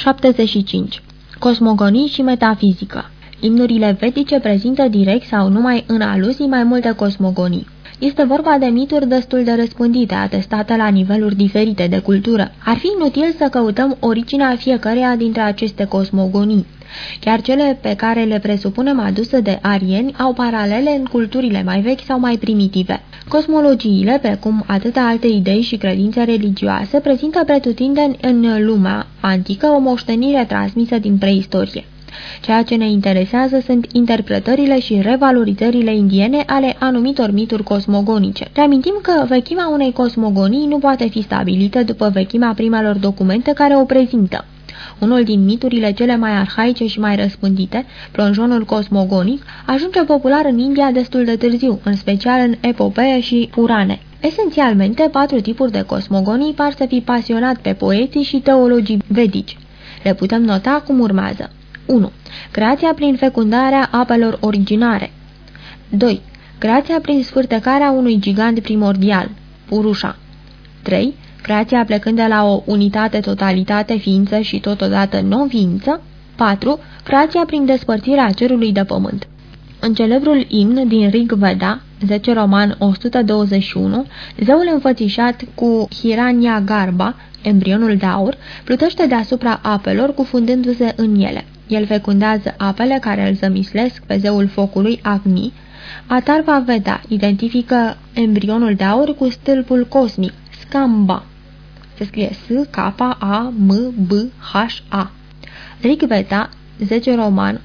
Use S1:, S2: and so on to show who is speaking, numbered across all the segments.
S1: 75. Cosmogonii și metafizică Imnurile vedice prezintă direct sau numai în aluzii mai multe cosmogonii. Este vorba de mituri destul de răspândite, atestate la niveluri diferite de cultură. Ar fi inutil să căutăm originea fiecăreia dintre aceste cosmogonii. Chiar cele pe care le presupunem aduse de arieni au paralele în culturile mai vechi sau mai primitive. Cosmologiile, precum atâtea alte idei și credințe religioase, prezintă pretutindeni în lumea antică o moștenire transmisă din preistorie. Ceea ce ne interesează sunt interpretările și revalorizările indiene ale anumitor mituri cosmogonice. Reamintim că vechimea unei cosmogonii nu poate fi stabilită după vechimea primelor documente care o prezintă. Unul din miturile cele mai arhaice și mai răspândite, plonjonul cosmogonic, ajunge popular în India destul de târziu, în special în epopee și purane. Esențialmente, patru tipuri de cosmogonii par să fi pasionat pe poeții și teologii vedici. Le putem nota cum urmează. 1. Creația prin fecundarea apelor originare 2. Creația prin sfârtecarea unui gigant primordial, Purusha 3. Creația plecând de la o unitate, totalitate, ființă și totodată non-ființă 4. Creația prin despărțirea cerului de pământ În celebrul imn din Rig Veda, 10 roman 121, zeul înfățișat cu Hiranya Garba, embrionul de aur, plutește deasupra apelor, cufundându-se în ele. El fecundează apele care îl zămislesc pe zeul focului Agni. Atarva Veda identifică embrionul de aur cu stâlpul cosmic, Skamba. Se scrie S-K-A-M-B-H-A. Rig Veda 10 roman 82.5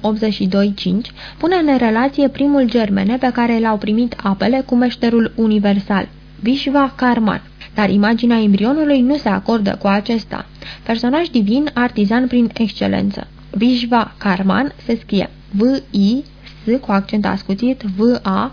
S1: pune în relație primul germene pe care l-au primit apele cu meșterul universal, Vishva Karman, dar imaginea embrionului nu se acordă cu acesta. Personaj divin, artizan prin excelență. Vishva Karman se scrie V-I-S cu accent ascuțit V-A-K-A-R-M-A-N.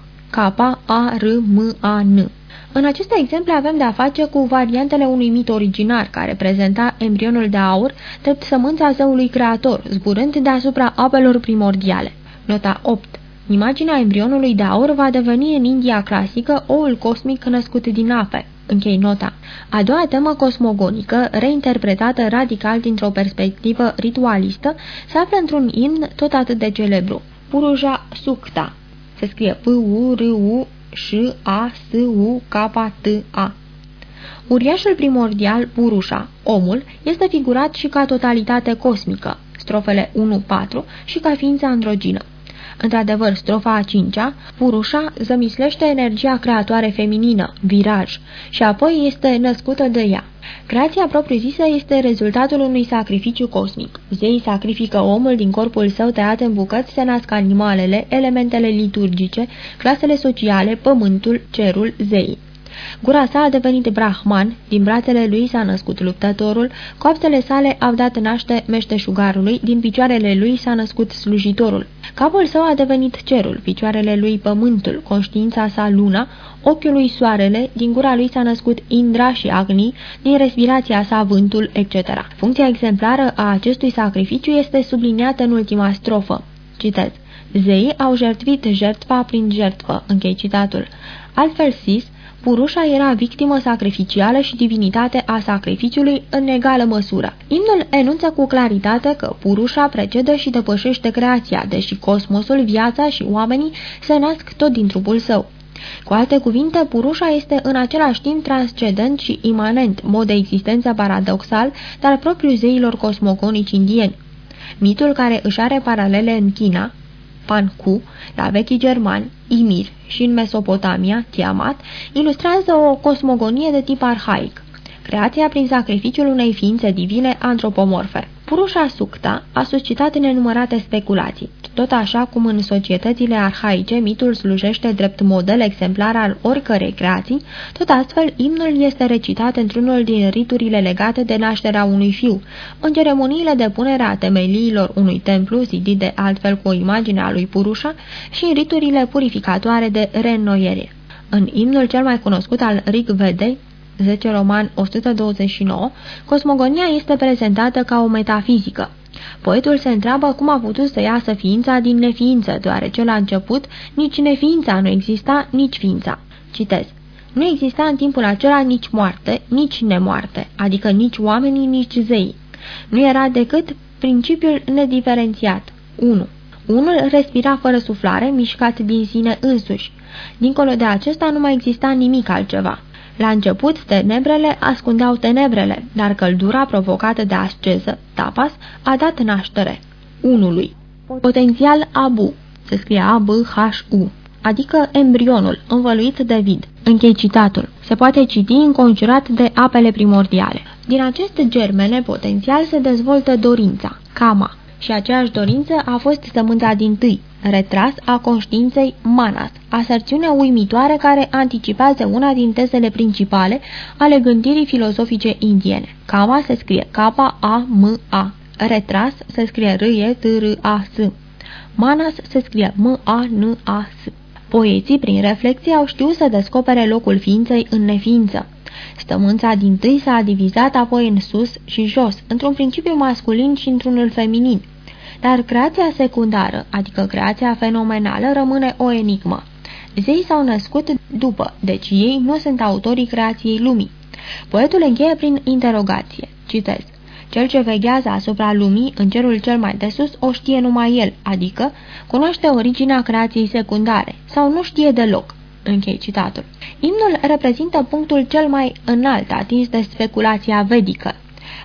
S1: În aceste exemple avem de-a face cu variantele unui mit originar care prezenta embrionul de aur drept sămânța zeului creator, zburând deasupra apelor primordiale. Nota 8 Imaginea embrionului de aur va deveni în India clasică oul cosmic născut din ape. Închei nota. A doua temă cosmogonică, reinterpretată radical dintr-o perspectivă ritualistă, se află într-un imn tot atât de celebru, Puruja Sukta. Se scrie P-U-R-U-S-A-S-U-K-T-A. Uriașul primordial, Purusha, omul, este figurat și ca totalitate cosmică, strofele 1-4, și ca ființă androgină. Într-adevăr, strofa a cincea, Purușa zămislește energia creatoare feminină, viraj, și apoi este născută de ea. Creația propriu-zisă este rezultatul unui sacrificiu cosmic. Zeii sacrifică omul din corpul său tăiat în bucăți, se nasc animalele, elementele liturgice, clasele sociale, pământul, cerul, zeii. Gura sa a devenit Brahman, din brațele lui s-a născut luptătorul, coapsele sale au dat naște meșteșugarului, din picioarele lui s-a născut slujitorul. Capul său a devenit cerul, picioarele lui pământul, conștiința sa luna, ochiul lui soarele, din gura lui s-a născut Indra și Agni, din respirația sa vântul, etc. Funcția exemplară a acestui sacrificiu este subliniată în ultima strofă. Citez. Zeii au jertvit jertfa prin jertfă, închei citatul. Altfel zis, Purușa era victimă sacrificială și divinitate a sacrificiului în egală măsură. Imnul enunță cu claritate că Purușa precedă și depășește creația, deși cosmosul, viața și oamenii se nasc tot din trupul său. Cu alte cuvinte, Purușa este în același timp transcendent și imanent, mod de existență paradoxal, dar propriu zeilor cosmogonici indieni. Mitul care își are paralele în China, Panku, la vechii germani, Imir și în Mesopotamia, Tiamat, ilustrează o cosmogonie de tip arhaic, creația prin sacrificiul unei ființe divine antropomorfe. Purușa Sukta a suscitat nenumărate speculații. Tot așa cum în societățile arhaice mitul slujește drept model exemplar al oricărei creații, tot astfel imnul este recitat într-unul din riturile legate de nașterea unui fiu, în ceremoniile de punere a temeliilor unui templu zidit de altfel cu o imagine a lui Purusha și în riturile purificatoare de reînnoiere. În imnul cel mai cunoscut al Rig Vedei, 10 roman 129, cosmogonia este prezentată ca o metafizică. Poetul se întreabă cum a putut să iasă ființa din neființă, deoarece la început nici neființa nu exista, nici ființa. Citez. Nu exista în timpul acela nici moarte, nici nemoarte, adică nici oamenii, nici zei. Nu era decât principiul nediferențiat. 1. Unul respira fără suflare, mișcat din sine însuși. Dincolo de acesta nu mai exista nimic altceva. La început, tenebrele ascundeau tenebrele, dar căldura provocată de asceză, tapas, a dat naștere. Unului. Potențial Abu, se scrie A-B-H-U, adică embrionul, învăluit de vid. Închei citatul. Se poate citi înconjurat de apele primordiale. Din aceste germene potențial se dezvoltă dorința, kama, și aceeași dorință a fost sămânța din tâi, retras a conștiinței manas, aserțiunea uimitoare care anticipează una din tezele principale ale gândirii filozofice indiene. Kama se scrie K-A-M-A, retras se scrie R-E-T-R-A-S, manas se scrie M-A-N-A-S. Poeții, prin reflexie, au știut să descopere locul ființei în neființă. Stămânța din tâi s-a divizat apoi în sus și jos, într-un principiu masculin și într-unul feminin. Dar creația secundară, adică creația fenomenală, rămâne o enigmă. Zeii s-au născut după, deci ei nu sunt autorii creației lumii. Poetul încheie prin interogație. Citez. Cel ce veghează asupra lumii în cerul cel mai de sus o știe numai el, adică cunoaște originea creației secundare, sau nu știe deloc. Închei citatul. Imnul reprezintă punctul cel mai înalt atins de speculația vedică.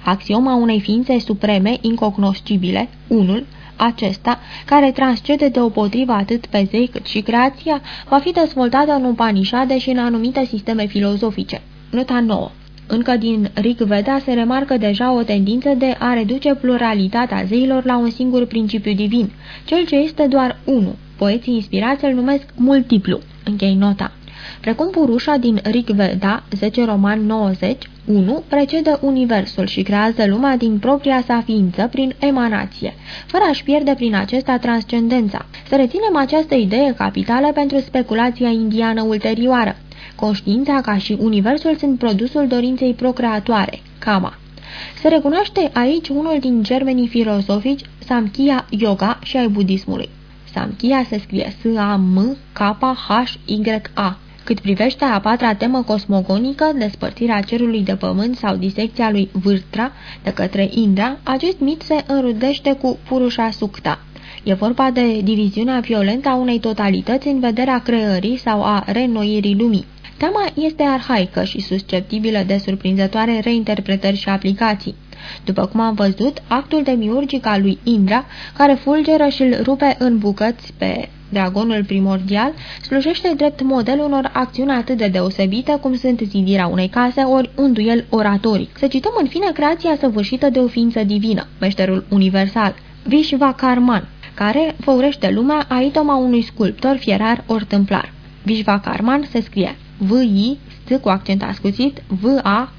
S1: Axioma unei ființe supreme, incognoscibile, unul, acesta, care transcede deopotrivă atât pe zei cât și creația, va fi dezvoltată în Upanishade și în anumite sisteme filozofice. Nota 9 încă din Rig Veda se remarcă deja o tendință de a reduce pluralitatea zeilor la un singur principiu divin, cel ce este doar unul. Poeții inspirați îl numesc multiplu. Închei nota. Precum Purușa din Rig Veda, 10 roman 90, 1 precedă universul și creează lumea din propria sa ființă prin emanație, fără a-și pierde prin acesta transcendența. Să reținem această idee capitală pentru speculația indiană ulterioară. Conștiința ca și universul sunt produsul dorinței procreatoare, kama. Se recunoaște aici unul din germenii filozofici Samkhya Yoga și ai budismului. Samkhya se scrie S-A-M-K-H-Y-A. Cât privește a patra temă cosmogonică, despărțirea cerului de pământ sau disecția lui Vârtra de către Indra, acest mit se înrudește cu Purusha Sukta. E vorba de diviziunea violentă a unei totalități în vederea creării sau a reînnoirii lumii. Tema este arhaică și susceptibilă de surprinzătoare reinterpretări și aplicații. După cum am văzut, actul demiurgic al lui Indra, care fulgeră și îl rupe în bucăți pe dragonul primordial, slujește drept model unor acțiuni atât de deosebite cum sunt zidirea unei case ori un duel oratoric. Să cităm în fine creația săvârșită de o ființă divină, meșterul universal, Vishvakarman, care făurește lumea a itoma unui sculptor fierar ori tâmplar. Vishvakarman se scrie V-I, S cu accent ascuțit, V-A-K-A-R-M-A-N.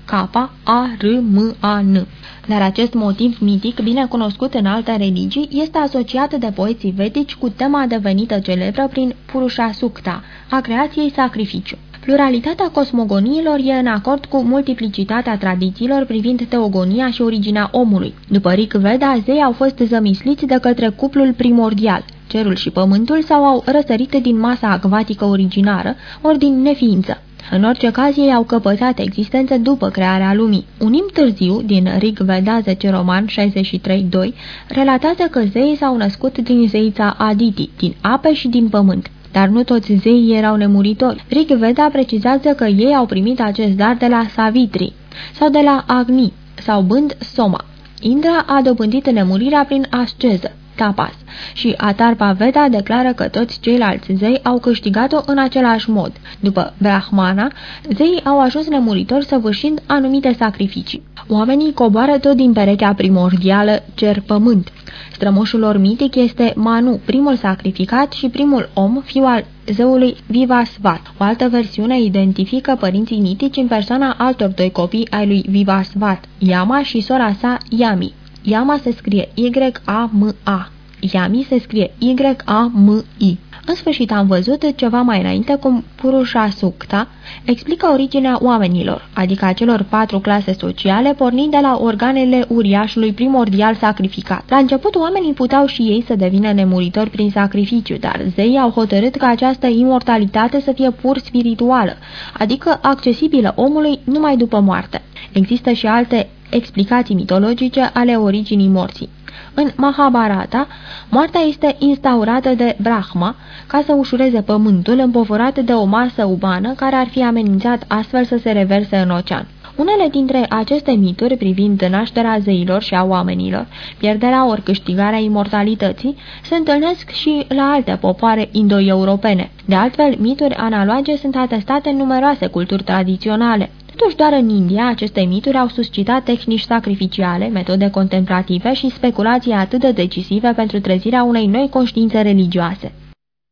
S1: Dar acest motiv mitic, bine cunoscut în alte religii, este asociat de poeții vedici cu tema devenită celebră prin Purusha Sukta, a creației sacrificiu. Pluralitatea cosmogoniilor e în acord cu multiplicitatea tradițiilor privind teogonia și originea omului. După Rig Veda, zei au fost zămisliți de către cuplul primordial, cerul și pământul sau au răsărit din masa acvatică originară, ori din neființă. În orice caz, ei au căpătat existență după crearea lumii. Un imn târziu, din Rig Veda 10 Roman 63.2, relatează că zeii s-au născut din zeița Aditi, din ape și din pământ. Dar nu toți zeii erau nemuritori. Rig Veda precizează că ei au primit acest dar de la Savitri sau de la Agni sau bând Soma. Indra a dobândit nemurirea prin asceză tapas și Atarpa Veda declară că toți ceilalți zei au câștigat-o în același mod. După Brahmana, zeii au ajuns nemuritori săvârșind anumite sacrificii. Oamenii coboară tot din perechea primordială cer-pământ. Strămoșul lor mitic este Manu, primul sacrificat și primul om, fiul al zeului Vivasvat. O altă versiune identifică părinții mitici în persoana altor doi copii ai lui Vivasvat, Yama și sora sa Yami. Yama se scrie Y-A-M-A. Yami se scrie Y-A-M-I. În sfârșit am văzut ceva mai înainte cum Purusha Sukta explică originea oamenilor, adică a celor patru clase sociale, pornind de la organele uriașului primordial sacrificat. La început oamenii puteau și ei să devină nemuritori prin sacrificiu, dar zeii au hotărât ca această imortalitate să fie pur spirituală, adică accesibilă omului numai după moarte. Există și alte explicații mitologice ale originii morții. În Mahabharata, moartea este instaurată de Brahma ca să ușureze pământul împovorat de o masă umană care ar fi amenințat astfel să se reverse în ocean. Unele dintre aceste mituri privind nașterea zeilor și a oamenilor, pierderea ori câștigarea imortalității, se întâlnesc și la alte popoare indo-europene. De altfel, mituri analoge sunt atestate în numeroase culturi tradiționale. Totuși, doar în India, aceste mituri au suscitat tehnici sacrificiale, metode contemplative și speculații atât de decisive pentru trezirea unei noi conștiințe religioase.